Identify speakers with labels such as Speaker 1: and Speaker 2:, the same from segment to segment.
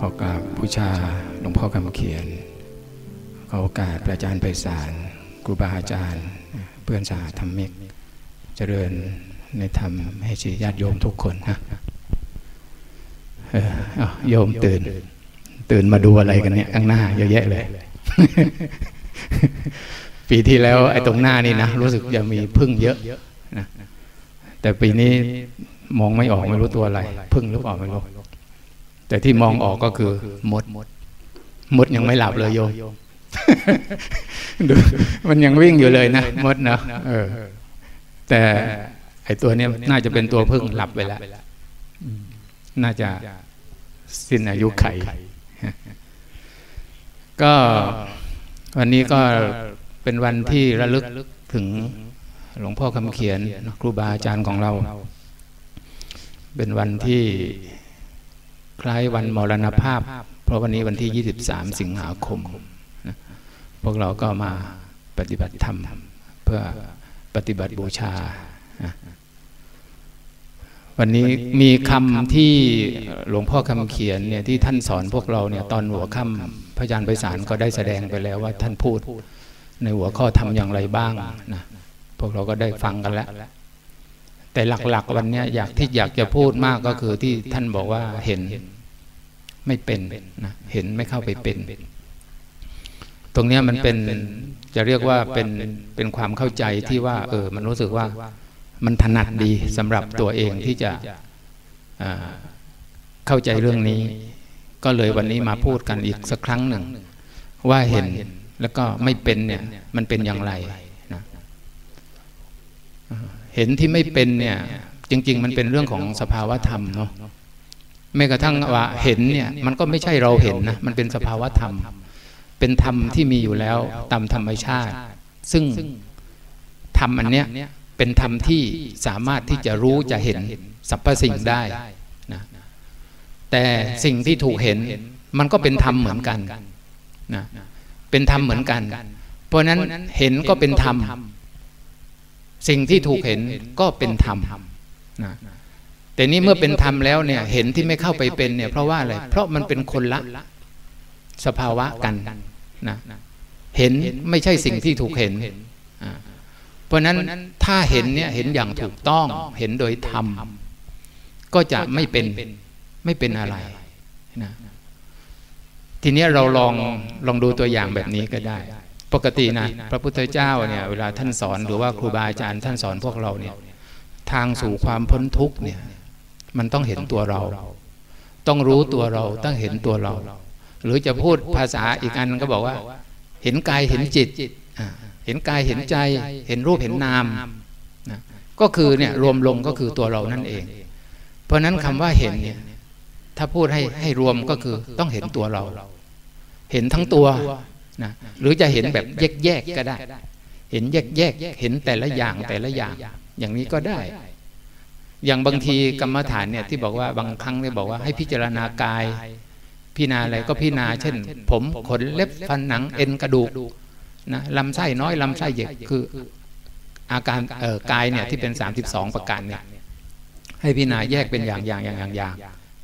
Speaker 1: ขอกราบบูชาหลวงพ่อคำเขียน ขอโอกาสพระอาจารย์ไพศาลครูบาอาจารย์ เพื่อนสาธรรมิก เจริญในธรรมให้ชีญาติโยมทุกคนนะโยมตื่น ตื่นมาดูอะไรกันเนี่ยข้างหน้าเยอะแยะเลย ปีที่แล้วไอ้ตรงหน้านี่นะรู้สึกจะมีพึ่งเยอะนะแต่ปีนี้มองไม่ออกไม่รู้ตัวอะไร พึ่งหรือเปล่าไม่รู้ แต่ที่มองออกก็คือมดมดยังไม่หลับเลยโยมดูมันยังวิ่งอยู่เลยนะมดเนาะเออ แต่ไอตัวนี้น่าจะเป็นตัวพึ่งหลับไปแล้วน่าจะสิ้นอายุไข ก็วันนี้ก็เป็นวันที่ระลึกถึงหลวงพ่อคำเขียนครูบาอาจารย์ของเรา เป็นวันที่ คล้ายวันมรณภาพ เพราะวันนี้วันที่ 23 สิงหาคม พวกเราก็มาปฏิบัติธรรม เพื่อปฏิบัติบูชา วันนี้มีคำที่หลวงพ่อคำเขียนเนี่ยที่ท่านสอนพวกเราเนี่ยตอนหัวค่ำพระอาจารย์ไพศาลก็ได้แสดงไปแล้วว่าท่านพูด ในหัวข้อทำอย่างไรบ้างนะพวกเราก็ได้ฟังกันแล้ว แต่หลักๆวันเนี้ยอยากที่อยากจะพูดมากก็คือที่ท่านบอกว่าเห็นไม่เป็นนะเห็นไม่เข้าไปเป็น ตรงเนี้ยมันเป็นจะเรียกว่าเป็นเป็นความเข้าใจที่ว่า เออ มันรู้สึกว่ามันถนัดดีสำหรับตัวเองที่จะอ่าเข้าใจเรื่องนี้ ก็เลยวันนี้มาพูดกันอีกสักครั้งหนึ่ง ว่าเห็นแล้วก็ไม่เป็นเนี่ย มันเป็นอย่างไรนะ เห็นที่ไม่เป็นเนี่ย จริง ๆ มันเป็นเรื่องของสภาวะธรรมเนาะแม้กระทั่งว่าเห็นเนี่ยมันก็ไม่ใช่เราเห็นนะมันเป็นสภาวะธรรม เป็นธรรมที่มีอยู่แล้วตามธรรมชาติ ซึ่งธรรมอันเนี้ยเป็นธรรมที่สามารถที่จะรู้จะเห็นสรรพสิ่งได้นะแต่สิ่งที่ถูกเห็นมันก็เป็นธรรมเหมือนกันนะเป็นธรรมเหมือนกัน เพราะนั้นเห็นก็เป็นธรรม สิ่งที่ถูกเห็นก็เป็นธรรมนะแต่นี้เมื่อเป็นธรรมแล้วเนี่ยเห็นที่ไม่เข้าไปเป็นเนี่ยเพราะว่าอะไรเพราะมันเป็นคนละสภาวะกันนะเห็นไม่ใช่สิ่งที่ถูกเห็นอ่าเพราะนั้นถ้าเห็นเนี่ยเห็นอย่างถูกต้องเห็นโดยธรรมก็จะไม่เป็นไม่เป็นอะไรนะทีนี้เราลองลองดูตัวอย่างแบบนี้ก็ได้ ปกตินะพระพุทธเจ้าเนี่ยเวลาท่านสอนหรือว่าครูบาอาจารย์ท่านสอนพวกเราเนี่ยทางสู่ความพ้นทุกข์เนี่ยมันต้องเห็นตัวเรา ต้องรู้ตัวเราต้องเห็นตัวเรา หรือจะพูดภาษาอีกอันก็บอกว่า เห็นกายเห็นจิตอ่าเห็นกายเห็นใจ เห็นรูปเห็นนามนะก็คือเนี่ยรวมลงก็คือตัวเรานั่นเอง เพราะนั้นคำว่าเห็นเนี่ยถ้าพูดให้ให้รวมก็คือต้องเห็นตัวเรา เห็นทั้งตัว นะหรือจะเห็นแบบแยกแยกก็ได้ เห็นแยกแยกเห็นแต่ละอย่างแต่ละอย่าง อย่างนี้ก็ได้ อย่างบางทีกรรมฐานเนี่ยที่บอกว่าบางครั้งเนี่ยบอกว่าให้พิจารณากายพิจารณาอะไรก็พิจารณาเช่น ผมขนเล็บฟันหนังเอ็นกระดูกนะลำไส้น้อยลำไส้ใหญ่คืออาการเอ่อกายเนี่ยที่เป็น 32 ประการเนี่ยให้พิจารณาแยกเป็นอย่างอย่างอย่างอย่างอย่าง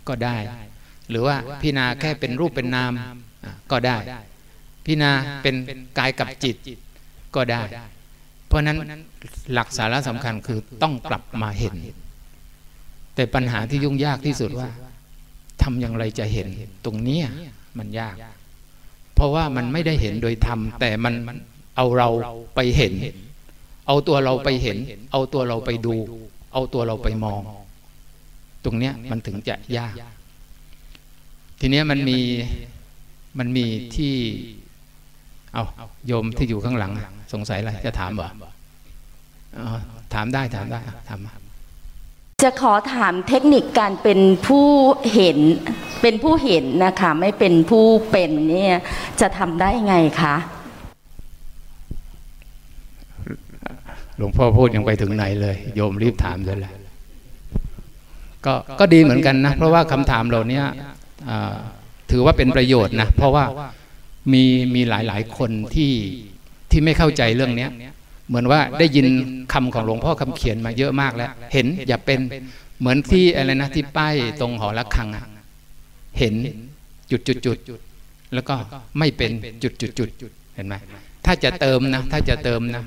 Speaker 1: ก็ได้ หรือว่าพิจารณาแค่เป็นรูปเป็นนามก็ได้ พิจารณาเป็นกายกับจิตก็ได้ เพราะนั้นหลักสาระสำคัญคือต้องกลับมาเห็น แต่ปัญหาที่ยุ่งยากที่สุดว่าทำอย่างไรจะเห็น ตรงนี้มันยาก เพราะว่ามันไม่ได้เห็นโดยธรรมแต่มันเอาเราไปเห็น เอาตัวเราไปเห็น เอาตัวเราไปดู เอาตัวเราไปมอง ตรงเนี้ยมันถึงจะยาก ทีเนี้ยมันมีมันมีที่ เอาโยมที่อยู่ข้างหลัง สงสัยอะไรจะถามบ่ถามได้ถามได้ถามมา
Speaker 2: จะขอถามเทคนิคการเป็นผู้เห็น เป็นผู้เห็นนะคะไม่เป็นผู้เป็นเนี่ยจะทำได้ไงคะ
Speaker 1: หลวงพ่อพูดยังไปถึงไหนเลย โยมรีบถามเลยแหละก็ก็ดีเหมือนกันนะ เพราะว่าคำถามเหล่านี้อ่าถือว่าเป็นประโยชน์นะ เพราะว่า มีมีหลายหลายคนที่ที่ไม่เข้าใจเรื่องเนี้ยเหมือนว่าได้ยินคำของหลวงพ่อคำเขียนมาเยอะมากแล้ว เห็นอย่าเป็นเหมือนที่อะไรนะที่ป้ายตรงหอระฆังอะเห็นจุดจุดจุดแล้วก็ไม่เป็นจุดจุดจุดเห็นไหมถ้าจะเติมนะ ถ้าจะเติมนะ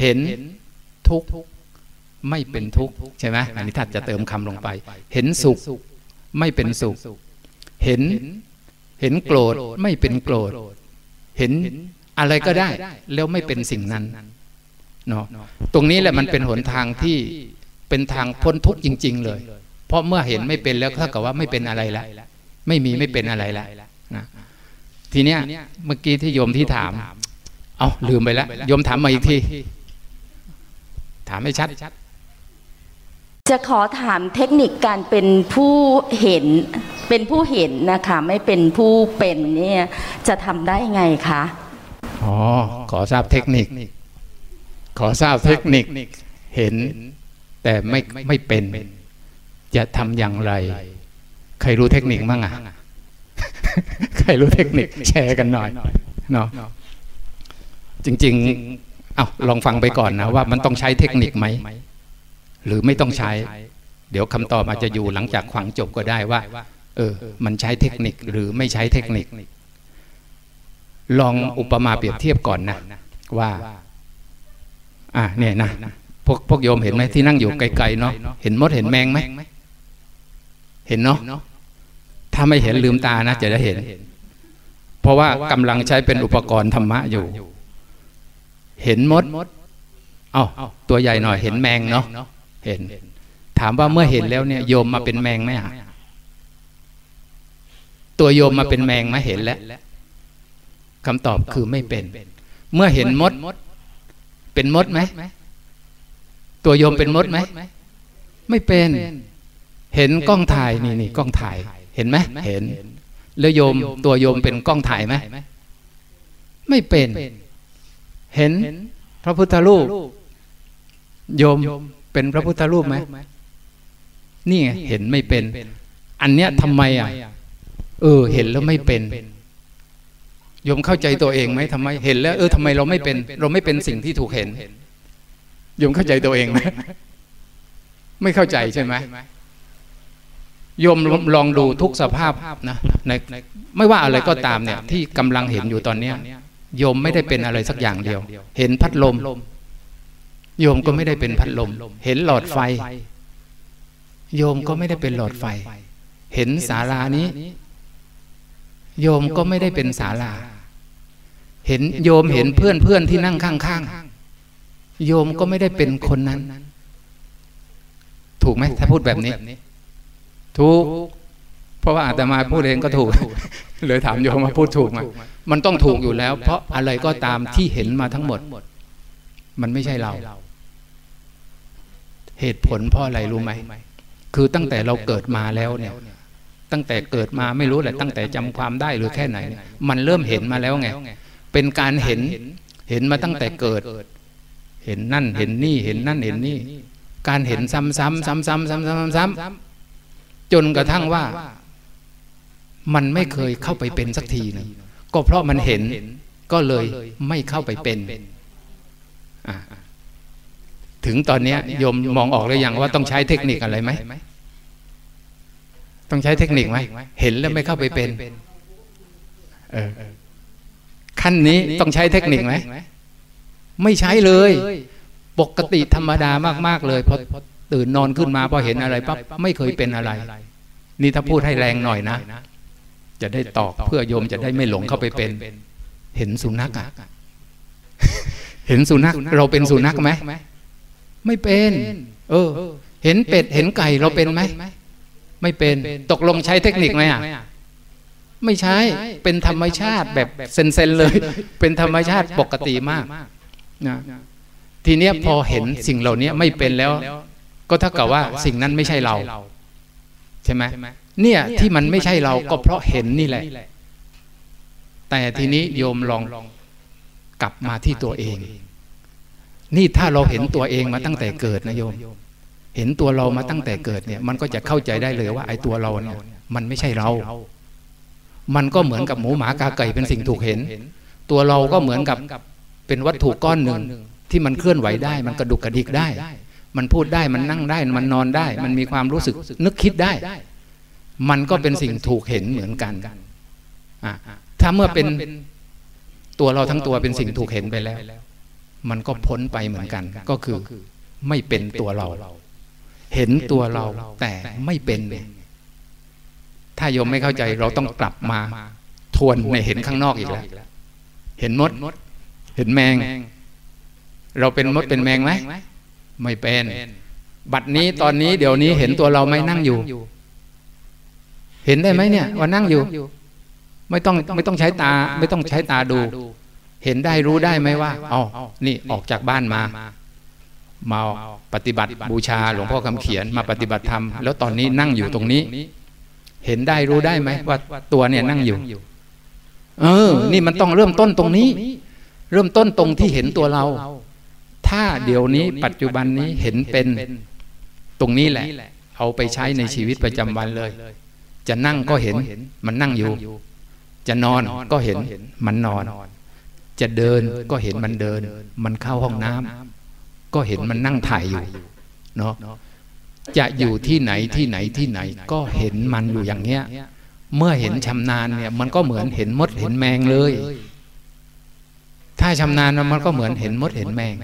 Speaker 1: เห็นทุกข์ไม่เป็นทุกข์ใช่ไหมอันนี้ถ้าจะเติมคำลงไป เห็นสุขไม่เป็นสุข เห็นเห็นโกรธไม่เป็นโกรธ เห็นอะไรก็ได้ แล้วไม่เป็นสิ่งนั้นเนาะตรงนี้แหละมันเป็นหนทางที่เป็นทางพ้นทุกข์จริง ๆ เลย เพราะเมื่อเห็นไม่เป็นแล้วเท่ากับว่าไม่เป็นอะไรละไม่มีไม่เป็นอะไรละนะทีเนี้ยเมื่อกี้ที่โยมที่ถาม เอาลืมไปแล้วโยมถามมาอีกที ถามให้ชัด
Speaker 2: จะขอถามเทคนิคการเป็นผู้เห็น เป็นผู้เห็นนะคะไม่เป็นผู้เป็นเนี่ยจะทำได้ไงคะ
Speaker 1: อ๋อขอทราบเทคนิค ขอทราบเทคนิคเห็น แต่ไม่ไม่เป็น จะทำอย่างไร ใครรู้เทคนิคบ้างอะใครรู้เทคนิคแชร์กันหน่อยเนาะจริง ๆ เอาลองฟังไปก่อนนะว่ามันต้องใช้เทคนิคไหม หรือไม่ต้องใช้ เดี๋ยวคำตอบอาจจะอยู่หลังจากฟังจบก็ได้ว่า เออ มันใช้เทคนิคหรือไม่ใช้เทคนิค ลองอุปมาเปรียบเทียบก่อนนะ ว่า อะเนี่ยนะพวกพวกโยมเห็นไหมที่นั่งอยู่ไกลๆเนาะเห็นมดเห็นแมงไหมเห็นเนาะถ้าไม่เห็นลืมตานะจะได้เห็น เพราะว่ากำลังใช้เป็นอุปกรณ์ธรรมะอยู่ เห็นมดเอ้าตัวใหญ่หน่อยเห็นแมงเนาะ เห็น ถามว่าเมื่อเห็นแล้วเนี่ยโยมมาเป็นแมงไหมอะตัวโยมมาเป็นแมงไหมเห็นแล้วคำตอบคือไม่เป็น เมื่อเห็นมด เป็นมดไหมตัวโยมเป็นมดไหมไม่เป็น เห็นกล้องถ่ายนี่นี่กล้องถ่าย เห็นไหมเห็น แล้วโยมตัวโยมเป็นกล้องถ่ายไหมไม่เป็น เห็นพระพุทธรูปโยม เป็นพระพุทธรูปไหมนี่ไงเห็นไม่เป็น อันเนี้ยทำไมอะ เออ เห็นแล้วไม่เป็นโยมเข้าใจตัวเองไหมทำไมเห็นแล้ว เออทำไมเราไม่เป็น เราไม่เป็นสิ่งที่ถูกเห็นโยมเข้าใจตัวเองไหมไม่เข้าใจใช่ไหมโยมลองดูทุกสภาพนะในไม่ว่าอะไรก็ตามเนี่ย ที่กำลังเห็นอยู่ตอนเนี้ยโยมไม่ได้เป็นอะไรสักอย่างเดียว เห็นพัดลม โยมก็ไม่ได้เป็นพัดลม เห็นหลอดไฟ โยมก็ไม่ได้เป็นหลอดไฟ เห็นศาลานี้ โยมก็ไม่ได้เป็นศาลา เห็นโยมเห็นเพื่อนเพื่อนที่นั่งข้างๆ โยมก็ไม่ได้เป็นคนนั้น ถูกไหมถ้าพูดแบบนี้ ถูก เพราะว่าอาตมาพูดเองก็ถูกเลยถามโยมมาพูดถูกไหมมันต้องถูกอยู่แล้ว เพราะอะไรก็ตามที่เห็นมาทั้งหมด มันไม่ใช่เรา เหตุผลเพราะอะไรรู้ไหมคือตั้งแต่เราเกิดมาแล้วเนี่ย ตั้งแต่เกิดมาไม่รู้แหละตั้งแต่จำความได้หรือแค่ไหน มันเริ่มเห็นมาแล้วไง เป็นการเห็นเห็นมาตั้งแต่เกิด เห็นนั่นเห็นนี่เห็นนั่นเห็นนี่ การเห็นซ้ำๆซ้ำๆซ้ำๆซ้ำๆซ้ำๆจนกระทั่งว่า มันไม่เคยเข้าไปเป็นสักทีนึงก็เพราะมันเห็นก็เลยไม่เข้าไปเป็น ถึงตอนนี้โยมมองออกหรือยังว่าต้องใช้เทคนิคอะไรไหมต้องใช้เทคนิคไหมเห็นแล้วไม่เข้าไปเป็นเออขั้นนี้ต้องใช้เทคนิคไหมไม่ใช้เลย ปกติธรรมดามาก ๆ เลยพอตื่นนอนขึ้นมาพอเห็นอะไรปั๊บไม่เคยเป็นอะไร นี่ถ้าพูดให้แรงหน่อยนะ จะได้ตอกเพื่อโยมจะได้ไม่หลงเข้าไปเป็น เห็นสุนัขอะเห็นสุนัขเราเป็นสุนัขไหม ไม่เป็น เออ เห็นเป็ดเห็นไก่เราเป็นไหมไม่เป็นตกลงใช้เทคนิคไหมอะไม่ใช้เป็นธรรมชาติแบบเซนๆเลย เป็นธรรมชาติปกติมากนะทีเนี้ยพอเห็นสิ่งเหล่านี้ไม่เป็นแล้ว ก็เท่ากับว่าสิ่งนั้นไม่ใช่เรา ใช่ไหมเนี่ยที่มันไม่ใช่เราก็เพราะเห็นนี่แหละ แต่ทีนี้โยมลองกลับมาที่ตัวเอง นี่ถ้าเราเห็นตัวเองมาตั้งแต่เกิดนะโยม เห็นตัวเรามาตั้งแต่เกิดเนี่ย มันก็จะเข้าใจได้เลยว่าไอ้ตัวเราเนี่ย มันไม่ใช่เรา มันก็เหมือนกับหมูหมากาไก่เป็นสิ่งถูกเห็น ตัวเราก็เหมือนกับเป็นวัตถุก้อนหนึ่งที่มันเคลื่อนไหวได้ มันกระดุกกระดิกได้ มันพูดได้มันนั่งได้ มันนอนได้ มันมีความรู้สึกนึกคิดได้ มันก็เป็นสิ่งถูกเห็นเหมือนกันถ้าเมื่อเป็นตัวเราทั้งตัวเป็นสิ่งถูกเห็นไปแล้ว มันก็พ้นไปเหมือนกัน ก็คือไม่เป็นตัวเรา เห็นตัวเราแต่ไม่เป็นถ้าโยมไม่เข้าใจเราต้องกลับมา ทวนในเห็นข้างนอกอีกแล้ว เห็นมด เห็นแมง เราเป็นมดเป็นแมงไหมไม่เป็น บัดนี้ตอนนี้เดี๋ยวนี้เห็นตัวเราไม่นั่งอยู่ เห็นได้ไหมเนี่ยว่านั่งอยู่ ไม่ต้องไม่ต้องใช้ตา ไม่ต้องใช้ตาดู เห็นได้รู้ได้ไหมว่าอ๋อนี่ออกจากบ้านมามาปฏิบัติบูชาหลวงพ่อคำเขียนมาปฏิบัติธรรมแล้วตอนนี้นั่งอยู่ตรงนี้ เห็นได้รู้ได้ไหมว่าตัวเนี่ยนั่งอยู่ เออ นี่มันต้องเริ่มต้นตรงนี้ เริ่มต้นตรงที่เห็นตัวเรา ถ้าเดี๋ยวนี้ปัจจุบันนี้เห็นเป็นตรงนี้แหละ เอาไปใช้ในชีวิตประจำวันเลย จะนั่งก็เห็น มันนั่งอยู่ จะนอนก็เห็นมันนอน จะเดินก็เห็นมันเดิน มันเข้าห้องน้ำก็เห็นมันนั่งถ่ายอยู่เนาะจะอยู่ที่ไหนที่ไหนที่ไหน ก็เห็นมันอยู่อย่างเนี้ย เมื่อเห็นชำนาญเนี่ยมันก็เหมือนเห็นมดเห็นแมงเลย ถ้าชำนาญมันก็เหมือนเห็นมดเห็นแมง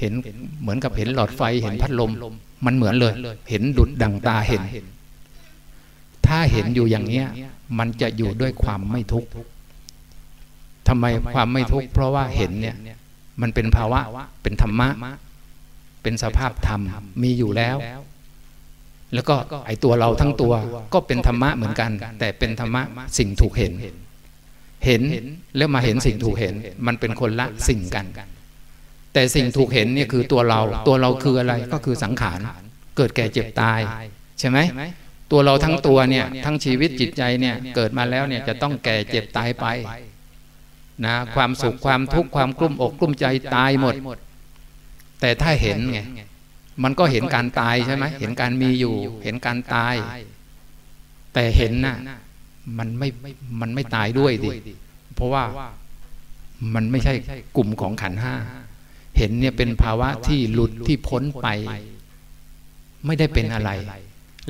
Speaker 1: เห็นเหมือนกับเห็นหลอดไฟเห็นพัดลม มันเหมือนเลย เห็นดุดดังตาเห็น ถ้าเห็นอยู่อย่างเนี้ย มันจะอยู่ด้วยความไม่ทุกข์ ทำไมความไม่ทุกข์เพราะว่าเห็นเนี่ยมันเป็นภาวะเป็นธรรมะ เป็นสภาพธรรมมีอยู่แล้ว แล้วก็ไอตัวเราทั้งตัวก็เป็นธรรมะเหมือนกัน แต่เป็นธรรมะสิ่งถูกเห็น เห็นแล้วมาเห็นสิ่งถูกเห็น มันเป็นคนละสิ่งกัน แต่สิ่งถูกเห็นเนี่ยคือตัวเรา ตัวเราคืออะไรก็คือสังขารเกิดแก่เจ็บตายใช่ไหมตัวเราทั้งตัวเนี่ยทั้งชีวิตจิตใจเนี่ยเกิดมาแล้วเนี่ยจะต้องแก่เจ็บตายไป นะความสุขความทุกข์ความกลุ้มอกกลุ้มใจตายหมด แต่ถ้าเห็นไงมันก็เห็นการตายใช่ไหมเห็นการมีอยู่ เห็นการตาย แต่เห็นน่ะมันไม่มันไม่ตายด้วยดิเพราะว่ามันไม่ใช่กลุ่มของขันห้าเห็นเนี่ยเป็นภาวะที่หลุดที่พ้นไป ไม่ได้เป็นอะไร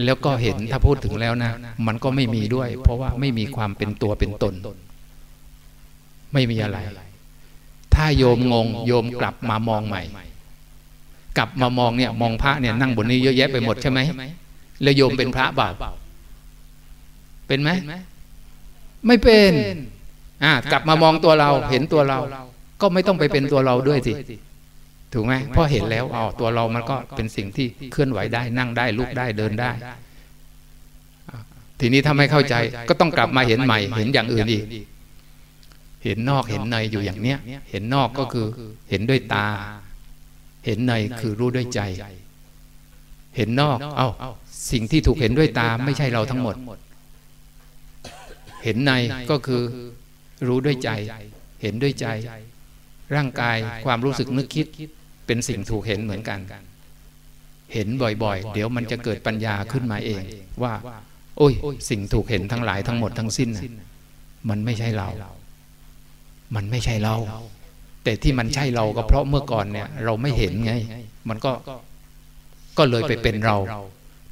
Speaker 1: แล้วก็เห็นถ้าพูดถึงแล้วนะ มันก็ไม่มีด้วย เพราะว่าไม่มีความเป็นตัวเป็นตน ไม่มีอะไร ถ้าโยมงง โยมกลับมามองใหม่ กลับมามองเนี่ย มองพระเนี่ยนั่งบนนี้เยอะแยะไปหมดใช่ไหมแล้วโยมเป็นพระบาปเป็นไหมไม่เป็นอ่ากลับมามองตัวเราเห็นตัวเรา ก็ไม่ต้องไปเป็นตัวเราด้วยสิถูกไหมเพราะเห็นแล้วอ๋อตัวเรามันก็เป็นสิ่งที่เคลื่อนไหวได้นั่งได้ลุกได้เดินได้ ทีนี้ถ้าไม่เข้าใจก็ต้องกลับมาเห็นใหม่เห็นอย่างอื่นอีก เห็นนอกเห็นในอยู่อย่างเนี้ย เห็นนอกก็คือเห็นด้วยตา เห็นในคือรู้ด้วยใจ เห็นนอก เอา้า สิ่งที่ถูกเห็นด้วยตาไม่ใช่เราทั้งหมด เห็นในก็คือรู้ด้วยใจ เห็นด้วยใจ ร่างกายความรู้สึกนึกคิด เป็นสิ่งถูกเห็นเหมือนกัน เห็นบ่อยๆ เดี๋ยวมันจะเกิดปัญญาขึ้นมาเอง ว่า โอ้ย สิ่งถูกเห็นทั้งหลายทั้งหมดทั้งสิ้น มันไม่ใช่เรา มันไม่ใช่เรา แต่ที่มันใช่เราก็เพราะเมื่อก่อนเนี่ย เราไม่เห็นไง มันก็ก็เลยไปเป็นเรา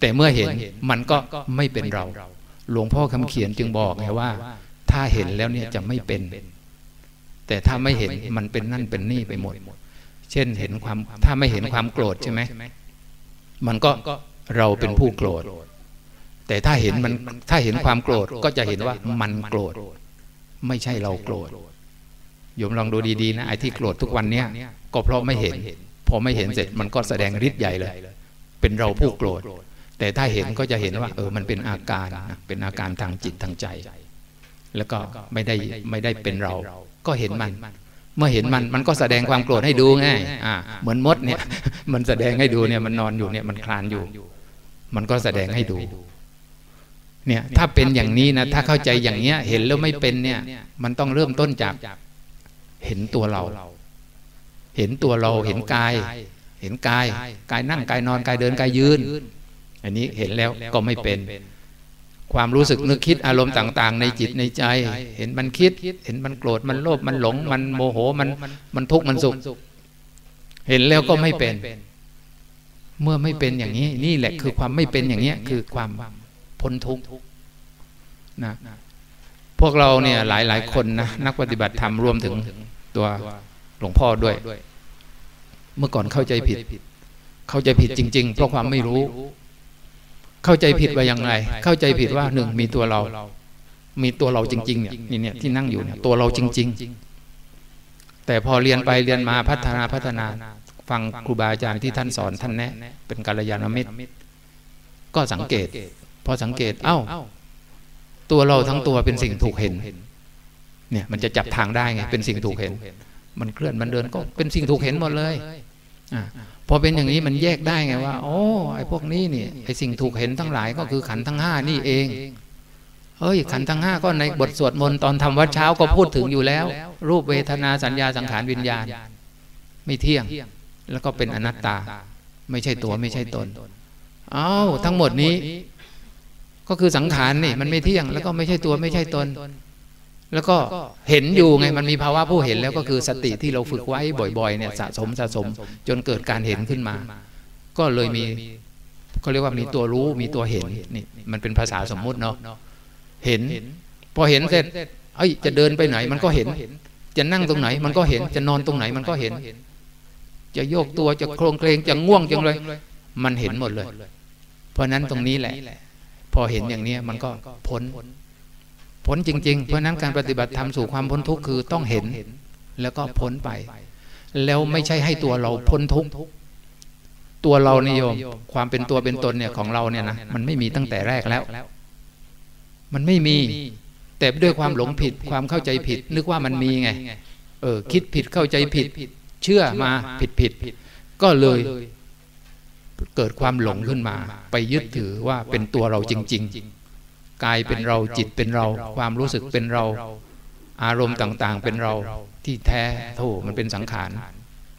Speaker 1: แต่เมื่อเห็นมันก็ไม่เป็นเรา หลวงพ่อคำเขียนจึงบอกไงว่า ถ้าเห็นแล้วเนี่ยจะไม่เป็น แต่ถ้าไม่เห็นมันเป็นนั่นเป็นนี่ไปหมด เช่นเห็นความถ้าไม่เห็นความโกรธใช่ไหมมันก็เราเป็นผู้โกรธ แต่ถ้าเห็นมันถ้าเห็นความโกรธก็จะเห็นว่ามันโกรธ ไม่ใช่เราโกรธ โยมลองดูดีๆนะไอ้ที่โกรธทุกวันเนี้ยก็เพราะไม่เห็น พอไม่เห็นเสร็จมันก็แสดงฤทธิ์ใหญ่เลย เป็นเราผู้โกรธ แต่ถ้าเห็นก็จะเห็นว่า เออมันเป็นอาการเป็นอาการทางจิตทางใจ แล้วก็ไม่ได้ไม่ได้เป็นเรา ก็เห็นมัน เมื่อเห็นมันมันก็แสดงความโกรธให้ดูไงอ่าเหมือนมดเนี่ย มันแสดงให้ดูเนี่ยมันนอนอยู่เนี่ยมันคลานอยู่ มันก็แสดงให้ดูเนี่ยถ้าเป็นอย่างนี้นะถ้าเข้าใจอย่างเนี้ยเห็นแล้วไม่เป็นเนี่ย มันต้องเริ่มต้นจาก เห็นตัวเรา เห็นตัวเราเห็นกาย เห็นกาย กายนั่งกายนอนกายเดินกายยืน อันนี้เห็นแล้วก็ไม่เป็น ความรู้สึกนึกคิดอารมณ์ต่าง ๆ ในจิตในใจ เห็นมันคิด เห็นมันโกรธมันโลภมันหลง มันโมโหมันมันทุกข์มันสุข เห็นแล้วก็ไม่เป็น เมื่อไม่เป็นอย่างนี้ นี่แหละคือความไม่เป็นอย่างนี้คือความพ้นทุกข์นะพวกเราเนี่ยหลายหลายคนนะนักปฏิบัติธรรมรวมถึง ตัวหลวงพ่อด้วย เมื่อก่อนเข้าใจผิด เข้าใจผิดจริง ๆ เพราะความไม่รู้ เข้าใจผิดว่าอย่างไรเข้าใจผิดว่าหนึ่งมีตัวเรา มีตัวเราจริง ๆ เนี่ยนี่เนี่ยที่นั่งอยู่เนี่ยตัวเราจริง ๆ แต่พอเรียนไปเรียนมาพัฒนาพัฒนา ฟังครูบาอาจารย์ที่ท่านสอนท่านแนะ เป็นกัลยาณมิตร ก็สังเกต พอสังเกต เอ้า ตัวเราทั้งตัวเป็นสิ่งถูกเห็น เนี่ยมันจะจับทางได้ไงเป็นสิ่งถูกเห็น มันเคลื่อนมันเดินก็เป็นสิ่งถูกเห็นหมดเลยอ่าพอเป็นอย่างนี้มันแยกได้ไงว่าโอ้ไอ้พวกนี้นี่ไอ้สิ่งถูกเห็นทั้งหลายก็คือขันทั้งห้านี่เองเฮ้ยขันทั้งห้าก็ในบทสวดมนต์ตอนทำวัดเช้าก็พูดถึงอยู่แล้ว รูปเวทนาสัญญาสังขารวิญญาณ ไม่เที่ยง แล้วก็เป็นอนัตตา ไม่ใช่ตัวไม่ใช่ตนเอ้าทั้งหมดนี้ ก็คือสังขารนี่มันไม่เที่ยง แล้วก็ไม่ใช่ตัวไม่ใช่ตน แล้วก็เห็นอยู่ไงมันมีภาวะผู้เห็นแล้วก็คือสติที่เราฝึกไว้บ่อยๆเนี่ยสะสมสะสม จนเกิดการเห็นขึ้นมา ก็เลยมีเขาเรียกว่ามีตัวรู้มีตัวเห็นนี่มันเป็นภาษาสมมุติเนาะเห็น พอเห็นเสร็จเอ้ยจะเดินไปไหนมันก็เห็น จะนั่งตรงไหน มันก็เห็นจะนอนตรงไหนมันก็เห็น จะโยกตัวจะโครงเคลงจะง่วงจังเลย มันเห็นหมดเลย เพราะนั้นตรงนี้แหละ พอเห็นอย่างนี้มันก็พ้น ผลจริง ๆ เพราะนั้นการปฏิบัติธรรมสู่ความพ้นทุกข์คือต้องเห็น แล้วก็พ้นไป แล้วไม่ใช่ให้ตัวเราพ้นทุกข์ตัวเรานิยมความเป็นตัวเป็นตนเนี่ยของเราเนี่ยนะมันไม่มีตั้งแต่แรกแล้ว มันไม่มี แต่ด้วยความหลงผิดความเข้าใจผิด นึกว่ามันมีไง เออ คิดผิดเข้าใจผิด เชื่อมาผิดผิดก็เลยเกิดความหลงขึ้นมา ไปยึดถือว่าเป็นตัวเราจริง ๆ กายเป็นเราจิตเป็นเรา ความรู้สึกเป็นเรา อารมณ์ต่างๆ เป็นเราที่แท้โธ่มันเป็นสังขาร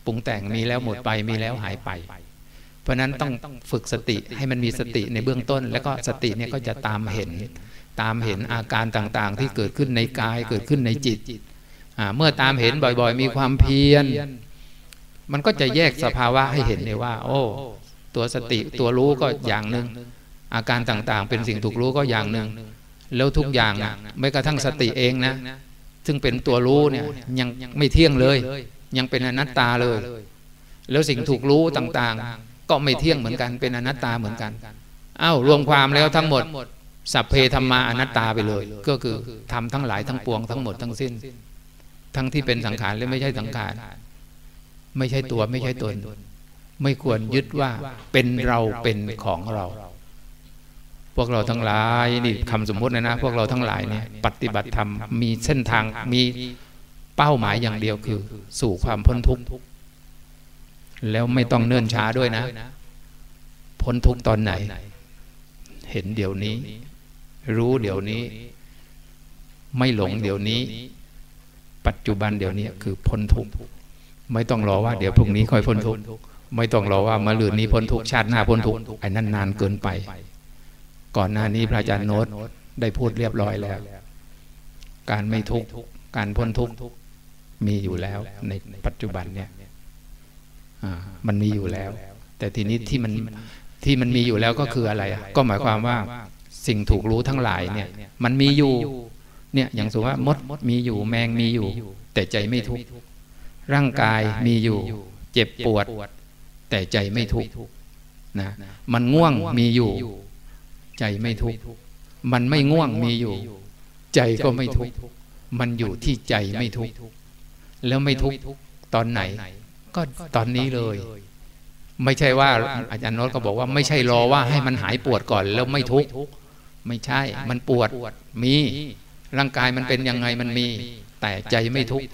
Speaker 1: ปรุงแต่งมีแล้วหมดไปมีแล้วหายไป เพราะนั้นต้องฝึกสติให้มันมีสติในเบื้องต้น แล้วก็สติเนี่ยก็จะตามเห็น ตามเห็นอาการต่างๆ ที่เกิดขึ้นในกายเกิดขึ้นในจิตเมื่อตามเห็นบ่อยๆ มีความเพียรมันก็จะแยกสภาวะให้เห็นเลยว่า โอ้ ตัวสติตัวรู้ก็อย่างหนึ่ง อาการต่างๆ เป็นสิ่งถูกรู้ก็อย่างหนึ่งแล้วทุกอย่างอะไม่กระทั่งสติเองนะ ซึ่งเป็นตัวรู้เนี่ยยังไม่เที่ยงเลย ยังเป็นอนัตตาเลย แล้วสิ่งถูกรู้ต่างๆ ก็ไม่เที่ยงเหมือนกันเป็นอนัตตาเหมือนกันอ้าวรวมความแล้วทั้งหมดสัพเพธรรมาอนัตตาไปเลย ก็คือทำทั้งหลายทั้งปวงทั้งหมดทั้งสิ้น ทั้งที่เป็นสังขารและไม่ใช่สังขารไม่ใช่ตัวไม่ใช่ตน ไม่ควรยึดว่าเป็นเราเป็นของเรา พวกเราทั้งหลายนี่คำสมมตินะนะพวกเราทั้งหลายเนี่ยปฏิบัติธรรมมีเส้นทางมีเป้าหมายอย่างเดียวคือ สู่ความพ้นทุกข์แล้วไม่ต้องเนิ่นช้าด้วยนะ พ้นทุกข์ตอนไหน เห็นเดี๋ยวนี้ รู้เดี๋ยวนี้ ไม่หลงเดี๋ยวนี้ ปัจจุบันเดี๋ยวนี้คือพ้นทุกข์ไม่ต้องรอว่าเดี๋ยวพรุ่งนี้ค่อยพ้นทุกข์ไม่ต้องรอว่ามาลืนนี้พ้นทุกข์ชาติหน้าพ้นทุกข์ไอ้นั่นนานเกินไป ก่อนหน้านี้พระอาจารย์โน้ตได้พูดเรียบร้อยแล้ว การไม่ทุกข์การพ้นทุกข์มีอยู่แล้วในปัจจุบันเนี่ยมันมีอยู่แล้ว แต่ทีนี้ที่มันที่มันมีอยู่แล้วก็คืออะไรอะก็หมายความว่าสิ่งถูกรู้ทั้งหลายเนี่ย มันมีอยู่เนี่ยอย่างสมมติว่ามดมีอยู่แมงมีอยู่ แต่ใจไม่ทุกข์ร่างกายมีอยู่ เจ็บปวด แต่ใจไม่ทุกข์นะมันง่วงมีอยู่ ใจไม่ทุกข์มันไม่ง่วงมีอยู่ ใจก็ไม่ทุกข์มันอยู่ที่ใจไม่ทุกข์แล้วไม่ทุกข์ตอนไหน ก็ตอนนี้เลย ไม่ใช่ว่าอาจารย์โน้ตก็บอกว่าไม่ใช่รอว่าให้มันหายปวดก่อนแล้วไม่ทุกข์ไม่ใช่ มันปวดมี ร่างกายมันเป็นยังไงมันมี แต่ใจไม่ทุกข์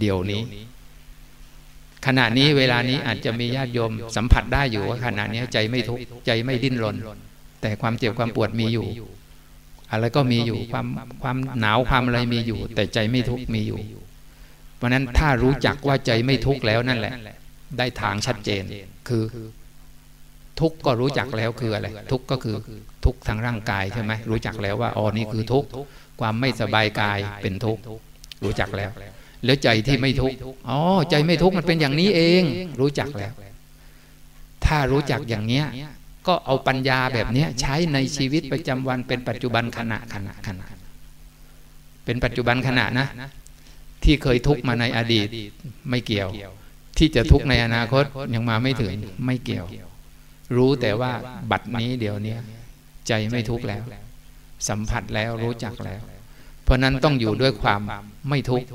Speaker 1: เดี๋ยวนี้ ขณะนี้เวลานี้อาจจะมีญาติโยมสัมผัสได้อยู่ว่าขณะนี้ใจไม่ทุกข์ใจไม่ดิ้นรน แต่ความเจ็บความปวดมีอยู่ อะไรก็มีอยู่ความความหนาวความอะไรมีอยู่ แต่ใจไม่ทุกข์มีอยู่ เพราะนั้นถ้ารู้จักว่าใจไม่ทุกข์แล้วนั่นแหละ ได้ทางชัดเจนคือทุกข์ก็รู้จักแล้วคืออะไร ทุกข์ก็คือทุกข์ทางร่างกายใช่ไหมรู้จักแล้วว่าอ๋อนี่คือทุกข์ความไม่สบายกายเป็นทุกข์รู้จักแล้ว แล้วใจที่ไม่ทุกข์อ๋อใจไม่ทุกข์มันเป็นอย่างนี้เอง รู้จักแล้ว ถ้ารู้จักอย่างเนี้ย ก็เอาปัญญาแบบนี้ใช้ในชีวิตประจำวันเป็นปัจจุบันขณะขณะขณะ เป็นปัจจุบันขณะนะ ที่เคยทุกข์มาในอดีตไม่เกี่ยว ที่จะทุกข์ในอนาคตยังมาไม่ถึงไม่เกี่ยว รู้แต่ว่าบัดนี้เดี๋ยวนี้ใจไม่ทุกข์แล้ว สัมผัสแล้วรู้จักแล้ว เพราะนั้นต้องอยู่ด้วยความไม่ทุกข์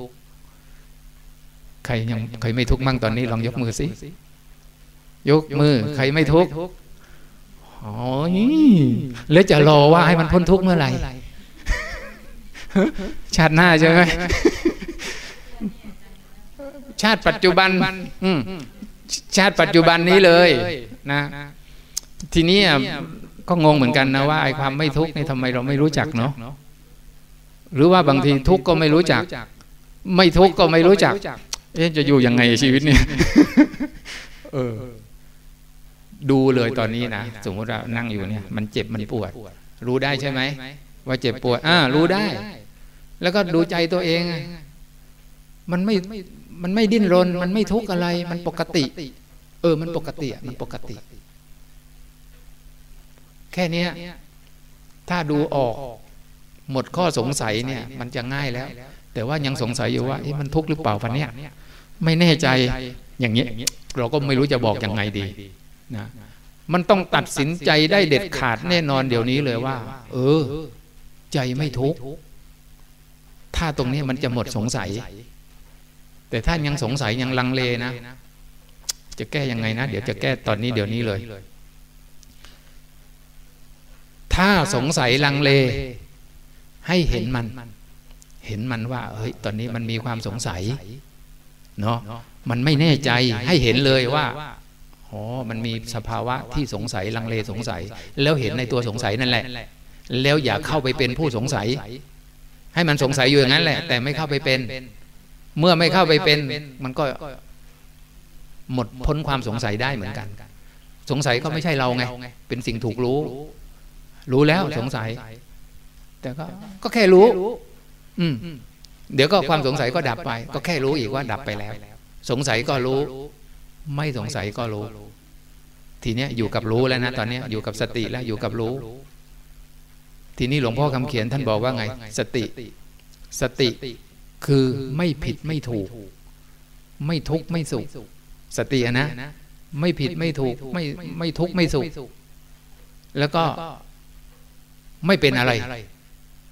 Speaker 1: ใครยังใครไม่ทุกข์มั่งตอนนี้ลองยกมือสิยกมือใครไม่ทุก ข์อ๋อแล้วจะรอว่าให้มันพ้นทุกข์เมื่อไหร่ชาติหน้าใช่ไหมชาติปัจจุบันอืมชาติปัจจุบันนี้เลยนะ ทีนี้ก็งงเหมือนกันนะว่าไอ้ความไม่ทุกข์นี่ทำไมเราไม่รู้จักเนาะหรือว่าบางทีทุกข์ก็ไม่รู้จัก ไม่ทุกข์ก็ไม่รู้จักเอ๊ะจะอยู่ยังไงชีวิตเนี่ยเออ ดูเลยตอนนี้นะสมมติเรานั่งอยู่เนี่ย มันเจ็บมันปวด รู้ได้ใช่ไหมว่าเจ็บปวด อ่า รู้ได้ แล้วก็ดูใจตัวเอง มันไม่มันไม่ดิ้นรน มันไม่ทุกข์อะไร มันปกติ เออ มันปกติมันปกติ แค่นี้ถ้าดูออก หมดข้อสงสัยเนี่ย มันจะง่ายแล้ว แต่ว่ายังสงสัยอยู่ว่ามันทุกข์หรือเปล่าพันเนี้ยไม่แน่ใจอย่างนี้เราก็ไม่รู้จะบอกยังไงดี นะมันต้องตัดสินใจได้เด็ดขาดแน่นอนเดี๋ยวนี้เลยว่า เออ ใจไม่ทุกข์ถ้าตรงนี้มันจะหมดสงสัย แต่ถ้ายังสงสัยยังลังเลนะ จะแก้ยังไงนะ เดี๋ยวจะแก้ตอนนี้เดี๋ยวนี้เลย ถ้าสงสัยลังเล ให้เห็นมัน เห็นมันว่า เฮ้ย ตอนนี้มันมีความสงสัย เนาะมันไม่แน่ใจให้เห็นเลยว่า อ๋อมันมีสภาวะที่สงสัยลังเลสงสัย แล้วเห็นในตัวสงสัยนั่นแหละ แล้วอย่าเข้าไปเป็นผู้สงสัย ให้มันสงสัยอยู่อย่างนั้นแหละ แต่ไม่เข้าไปเป็น เมื่อไม่เข้าไปเป็น มันก็หมดพ้นความสงสัยได้เหมือนกัน สงสัยก็ไม่ใช่เราไง เป็นสิ่งถูกรู้ รู้แล้วสงสัย แต่ก็ก็แค่รู้ อืมเดี๋ยวก็ความสงสัยก็ดับไป ก็แค่รู้อีกว่าดับไปแล้ว สงสัยก็รู้ ไม่สงสัยก็รู้ ทีเนี้ยอยู่กับรู้แล้วนะตอนเนี้ยอยู่กับสติแล้วอยู่กับรู้ ทีนี้หลวงพ่อคำเขียนท่านบอกว่าไง สติ สติคือไม่ผิดไม่ถูก ไม่ทุกข์ไม่สุข สตินะไม่ผิดไม่ถูก ไม่ไม่ทุกข์ไม่สุข แล้วก็ไม่เป็นอะไร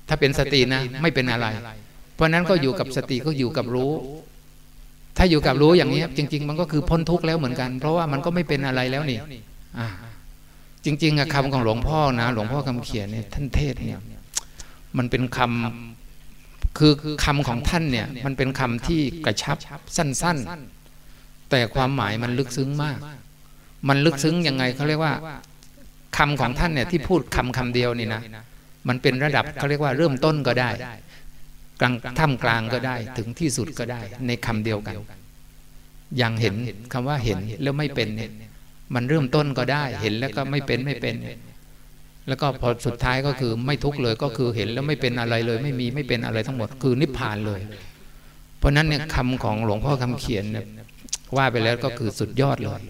Speaker 1: ถ้าเป็นสตินะ ไม่เป็นอะไร เพราะนั้นก็อยู่กับสติก็อยู่กับรู้ ถ้าอยู่กับรู้อย่างนี้จริง ๆ มันก็คือพ้นทุกข์แล้วเหมือนกัน เพราะว่ามันก็ไม่เป็นอะไรแล้วนี่อ่าจริง ๆอะคำของหลวงพ่อนะ หลวงพ่อคำเขียนเนี่ยท่านเทศเนี่ย มันเป็นคำคือคำของท่านเนี่ย มันเป็นคำที่กระชับสั้น ๆ แต่ความหมายมันลึกซึ้งมาก มันลึกซึ้งยังไงเขาเรียกว่าคำของท่านเนี่ยที่พูดคำคำเดียวนี่นะมันเป็นระดับเขาเรียกว่าเริ่มต้นก็ได้ กลางท่ามกลางก็ได้ ถึงที่สุดก็ได้ ในคำเดียวกัน อย่างเห็นคำว่าเห็นแล้วไม่เป็นเนี่ยมันเริ่มต้นก็ได้ เห็นแล้วก็ไม่เป็นไม่เป็น แล้วก็พอสุดท้ายก็คือไม่ทุกข์เลยก็คือเห็นแล้วไม่เป็นอะไรเลย ไม่มีไม่เป็นอะไรทั้งหมด คือนิพพานเลย เพราะนั้นเนี่ยคำของหลวงพ่อคำเขียนเนี่ยว่าไปแล้วก็คือสุดยอดเลย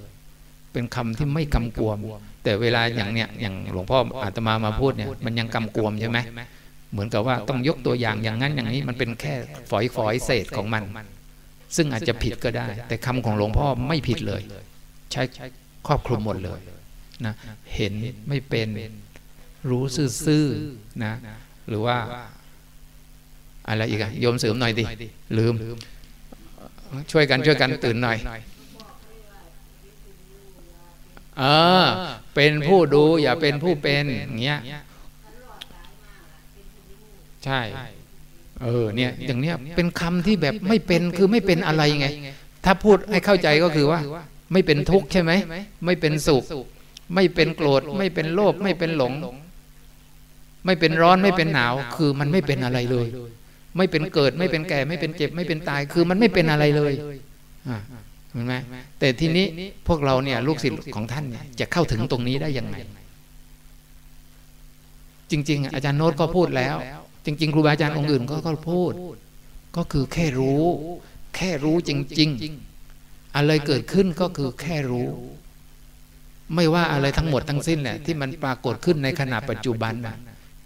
Speaker 1: เป็นคำที่ไม่กำกวม แต่เวลาอย่างเนี้ยอย่างหลวงพ่ออาตมามาพูดเนี่ยมันยังกำกวมใช่ไหม เหมือนกับว่าต้องยกตัวอย่างอย่างนั้นอย่างนี้มันเป็นแค่ฝอยฝอยเศษของมัน ซึ่งอาจจะผิดก็ได้ แต่คำของหลวงพ่อไม่ผิดเลย ใช้ครอบคลุมหมดเลยนะเห็นไม่เป็นรู้ซื่อๆนะหรือว่า อะไรอีกอะโยมเสริมหน่อยดิลืม ช่วยกันช่วยกันตื่นหน่อยเออเป็นผู้ดูอย่าเป็นผู้เป็นอย่างเงี้ย ใช่ เออเนี่ยอย่างเนี้ยเป็นคำที่แบบไม่เป็นคือไม่เป็นอะไรไง ถ้าพูดให้เข้าใจก็คือว่า ไม่เป็นทุกข์ใช่ไหมไม่เป็นสุข ไม่เป็นโกรธ ไม่เป็นโลภไม่เป็นหลง ไม่เป็นร้อนไม่เป็นหนาว คือมันไม่เป็นอะไรเลย ไม่เป็นเกิดไม่เป็นแก่ ไม่เป็นเจ็บไม่เป็นตาย คือมันไม่เป็นอะไรเลยอ่าเห็นไหมแต่ทีนี้พวกเราเนี่ยลูกศิษย์ของท่านเนี่ยจะเข้าถึงตรงนี้ได้ยังไง จริง ๆ อาจารย์โน้ตก็พูดแล้ว จริง ๆ ครูบาอาจารย์องค์อื่นก็ก็พูด ก็คือแค่รู้ แค่รู้จริง ๆ อะไรเกิดขึ้นก็คือแค่รู้ ไม่ว่าอะไรทั้งหมดทั้งสิ้นแหละที่มันปรากฏขึ้นในขณะปัจจุบันนะ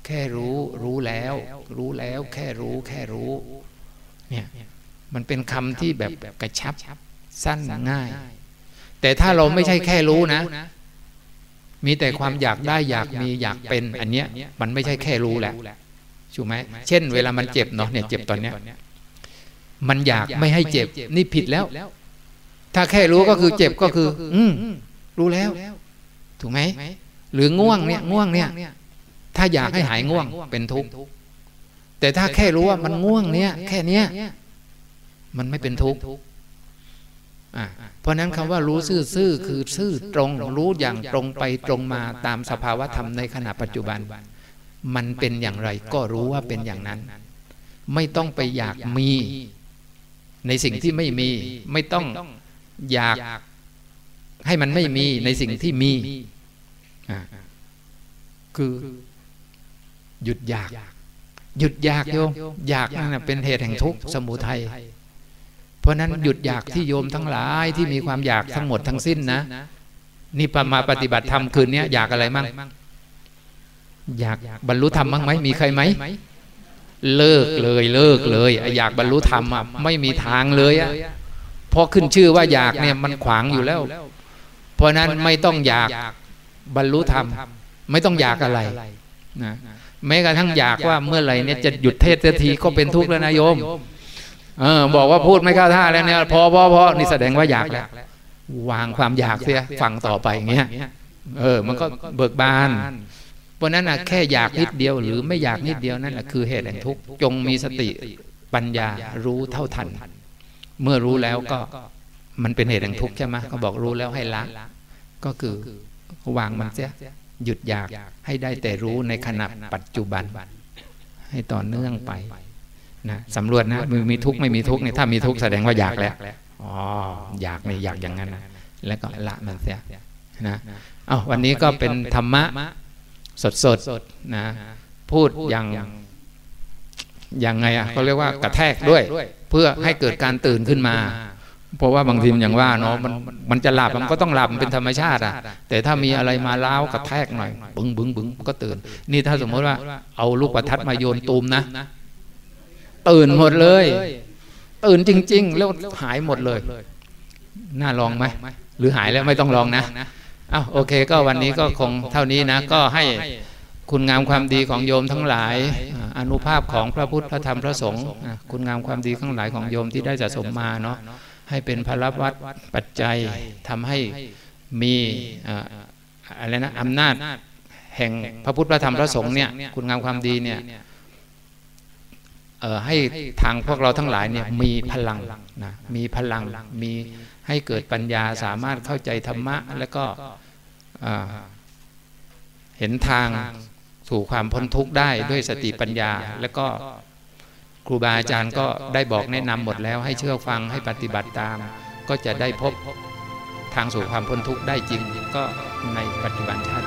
Speaker 1: แค่รู้รู้แล้ว รู้แล้ว แค่รู้แค่รู้ เนี่ยมันเป็นคำที่แบบกระชับ สั้นง่าย แต่ถ้าเราไม่ใช่แค่รู้นะ มีแต่ความอยากได้อยากมีอยากเป็น อันเนี้ยมันไม่ใช่แค่รู้แหละ ถูกไหมเช่น เวลามันเจ็บเนาะเนี่ยเจ็บตอนเนี้ยมันอยากไม่ให้เจ็บ นี่ผิดแล้ว ถ้าแค่รู้ก็คือเจ็บก็คือ อืมรู้แล้ว ถูกไหมหรือง่วงเนี่ยง่วงเนี่ย ถ้าอยากให้หายง่วงเป็นทุกข์แต่ถ้าแค่รู้ว่ามันง่วงเนี่ย แค่เนี้ยมันไม่เป็นทุกข์เพราะนั้นคำว่ารู้ซื่อๆคือซื่อตรง รู้อย่างตรงไปตรงมาตามสภาวะธรรมในขณะปัจจุบัน มันเป็นอย่างไรก็รู้ว่าเป็นอย่างนั้น ไม่ต้องไปอยากมี ในสิ่งที่ไม่มี ไม่ต้องอยากให้มันไม่มีในสิ่งที่มีคือหยุดอยาก หยุดอยากโยม อยากนั่นเป็นเหตุแห่งทุกข์สมุทัยเพราะนั้นหยุดอยากที่โยมทั้งหลายที่มีความอยากทั้งหมดทั้งสิ้นนะนี่ปมาปฏิบัติธรรมคืนนี้อยากอะไรมั่ง อยากบรรลุธรรมบ้างไหมมีใครไหมเลิกเลยเลิกเลยอยากบรรลุธรรมอะไม่มีทางเลยอะพอขึ้นชื่อว่าอยากเนี่ยมันขวางอยู่แล้ว เพราะนั้นไม่ต้องอยากบรรลุธรรม ไม่ต้องอยากอะไรนะแม้กระทั่งอยากว่าเมื่อไหร่เนี่ยจะหยุดเทศทีก็เป็นทุกข์แล้วนะโยมเออบอกว่าพูดไม่เข้าท่าแล้วเนี่ยพอพอพอนี่แสดงว่าอยากแล้ววางความอยากเสียฟังต่อไปอย่างเงี้ยเออ มันก็เบิกบาน เพราะนั้นนะแค่อยากนิดเดียวหรือไม่อยากนิดเดียวนั่นแหละคือเหตุแห่งทุกข์จงมีสติปัญญารู้เท่าทัน เมื่อรู้แล้วก็มันเป็นเหตุแห่งทุกข์ใช่ไหมเขาบอกรู้แล้วให้ละ ก็คือวางมันเสียหยุดอยากให้ได้แต่รู้ในขณะปัจจุบัน ให้ต่อเนื่องไปนะสำรวจนะมือมีทุกข์ไม่มีทุกข์เนี่ยถ้ามีทุกข์แสดงว่าอยากแล้วอ๋ออยากไม่อยากอย่างนั้นนะแล้วก็ละมันเสียนะอ้าววันนี้ก็เป็นธรรมะ สดๆนะพูดอย่างอย่างไงอะเขาเรียกว่ากระแทกด้วย เพื่อให้เกิดการตื่นขึ้นมา เพราะว่าบางทีมอย่างว่าเนาะมันมันจะหลับมันก็ต้องหลับมันเป็นธรรมชาติอะแต่ถ้ามีอะไรมาล้าวกระแทกหน่อยบึ้งบึ้งบึ้งก็ตื่น นี่ถ้าสมมติว่าเอาลูกประทัดมาโยนตูมนะ ตื่นหมดเลย ตื่นจริง ๆ แล้วหายหมดเลย น่าลองไหมหรือหายแล้วไม่ต้องลองนะ อ้าวโอเค ก็วันนี้ก็คงเท่านี้นะ ก็ให้คุณงามความดีของโยมทั้งหลาย อนุภาพของพระพุทธพระธรรมพระสงฆ์คุณงามความดีทั้งหลายของโยมที่ได้จะสมมาเนาะให้เป็นพลวัตปัจจัยทำให้มีอะไรนะอำนาจแห่งพระพุทธพระธรรมพระสงฆ์เนี่ยคุณงามความดีเนี่ยให้ทางพวกเราทั้งหลายเนี่ยมีพลังนะมีพลังมี ให้เกิดปัญญาสามารถเข้าใจธรรมะ แล้วก็เห็นทางสู่ความพ้นทุกข์ได้ด้วยสติปัญญา แล้วก็ครูบาอาจารย์ก็ได้บอกแนะนำหมดแล้วให้เชื่อฟังให้ปฏิบัติตาม ก็จะได้พบทางสู่ความพ้นทุกข์ได้จริงก็ในปัจจุบันชาติ